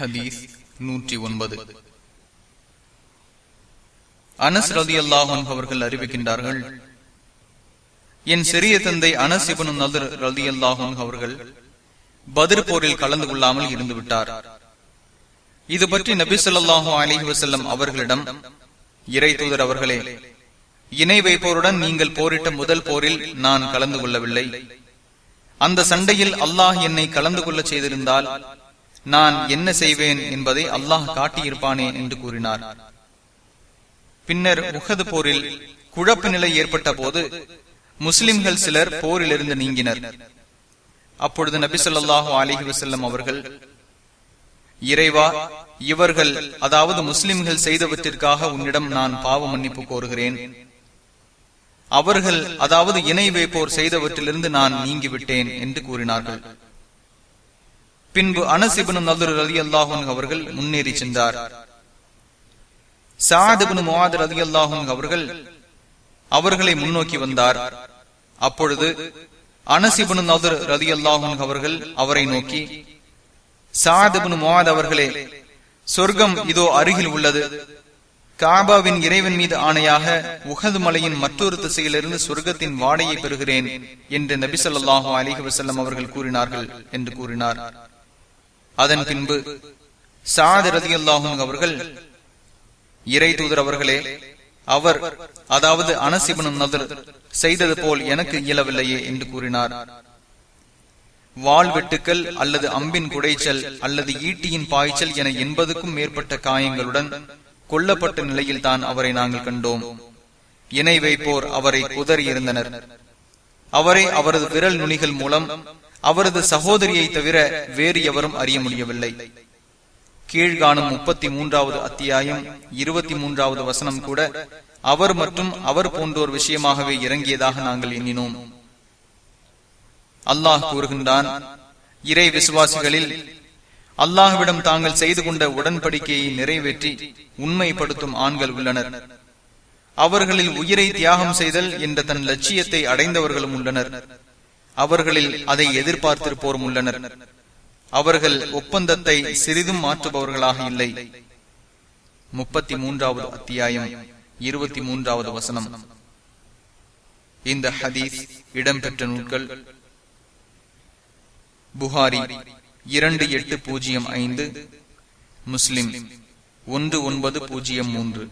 ஹதீஸ் நூற்றி ஒன்பது. அனஸ் ரதி அல்லாஹன் அவர்கள் அறிவிக்கின்றார்கள் என் சிறிய தந்தை அனஸ் இபனு நதர் ரதி அல்லாஹன் அவர்கள் பதிர் போரில் கலந்து கொள்ளாமல் இருந்து விட்டார் இது பற்றி நபி சொல்லாஹு அலிஹி வசல்லம் அவர்களிடம் இறை தூதர் அவர்களே இணை வைப்போருடன் நீங்கள் போரிட்ட முதல் போரில் நான் கலந்து கொள்ளவில்லை. அந்த சண்டையில் அல்லாஹ் என்னை கலந்து கொள்ள செய்திருந்தால் நான் என்ன செய்வேன் என்பதை அல்லாஹ் காட்டியிருப்பானே என்று கூறினார். பின்னர் உகது போரில் குழப்ப நிலை ஏற்பட்ட போது முஸ்லிம்கள் சிலர் போரிலிருந்து நீங்கினர். அப்பொழுது நபி சொல்லாஹு அலிஹி வசல்லம் அவர்கள் இறைவா இவர்கள் அதாவது முஸ்லிம்கள் செய்தவற்றிற்காக உன்னிடம் நான் பாவ மன்னிப்பு கோருகிறேன். அவர்கள் அதாவது இணை வைப்போர் செய்தவற்றிலிருந்து நான் நீங்கிவிட்டேன் என்று கூறினார்கள். பின்பு அனசிபனு நதுர் அலி அல்லாஹூன் அவர்கள் முன்னேறி சென்றார். சாதிபனு முவாதர் அலி அல்லாஹூன் அவர்கள் அவர்களை முன்னோக்கி வந்தார். அப்பொழுது அனசிபனு நதுர் ரதி அல்லாஹூன் அவர்கள் அவரை நோக்கி சாதிபனு முவாத் அவர்களே சொர்க்கம் இதோ அருகில் உள்ளது. காபாவின் இறைவன் மீது ஆணையாக உகது மலையின் மற்றொரு திசையிலிருந்து சொர்க்கத்தின் வாடையை பெறுகிறேன் என்று நபிசல்லாஹு அலிஹி வசல்லம் அவர்கள் கூறினார்கள் என்று கூறினார். அதன் பின்பு சாத் ரதி அல்லாஹும் அவர்கள் இறை தூதர் அவர்களே அவர் அதாவது அனசிபனும் நதர் செய்தது போல் எனக்கு இயலவில்லையே என்று கூறினார். வாழ்வெட்டுக்கள் அல்லது அம்பின் குடைச்சல் அல்லது ஈட்டியின் பாய்ச்சல் என எண்பதுக்கும் மேற்பட்ட காயங்களுடன் கொல்லப்பட்ட நிலையில் தான் அவரை நாங்கள் கண்டோம். இணை வைப்போர் அவரை குதறி இருந்தனர். அவரை அவரது விரல் நுனிகள் மூலம் அவரது சகோதரியை தவிர வேறு எவரும் அறிய முடியவில்லை. கீழ்காணும் முப்பத்தி மூன்றாவது அத்தியாயம் இருபத்தி மூன்றாவது வசனம் கூட அவர் மற்றும் அவர் போன்றோர் விஷயமாகவே இறங்கியதாக நாங்கள் எண்ணினோம். அல்லாஹ் கூறுகின்றான் இறை விசுவாசிகளில் அல்லாஹ்விடம் தாங்கள் செய்து கொண்ட உடன்படிக்கையை நிறைவேற்றி உண்மைப்படுத்தும் ஆண்கள் உள்ளனர். அவர்களில் உயிரை தியாகம் செய்தல் என்ற தன் லட்சியத்தை அடைந்தவர்களும் உள்ளனர். அவர்களில் அதை எதிர்பார்த்திருப்போரும் உள்ளனர் அவர்கள் ஒப்பந்தத்தை சிறிதும் மாற்றுபவர்களாக இல்லை. முப்பத்தி மூன்றாவது அத்தியாயம் இருபத்தி மூன்றாவது வசனம். இந்த ஹதீஸ் இடம்பெற்ற நூல்கள். புகாரி இரண்டு எட்டு பூஜ்ஜியம் ஐந்து முஸ்லிம் ஒன்று ஒன்பது பூஜ்ஜியம் மூன்று.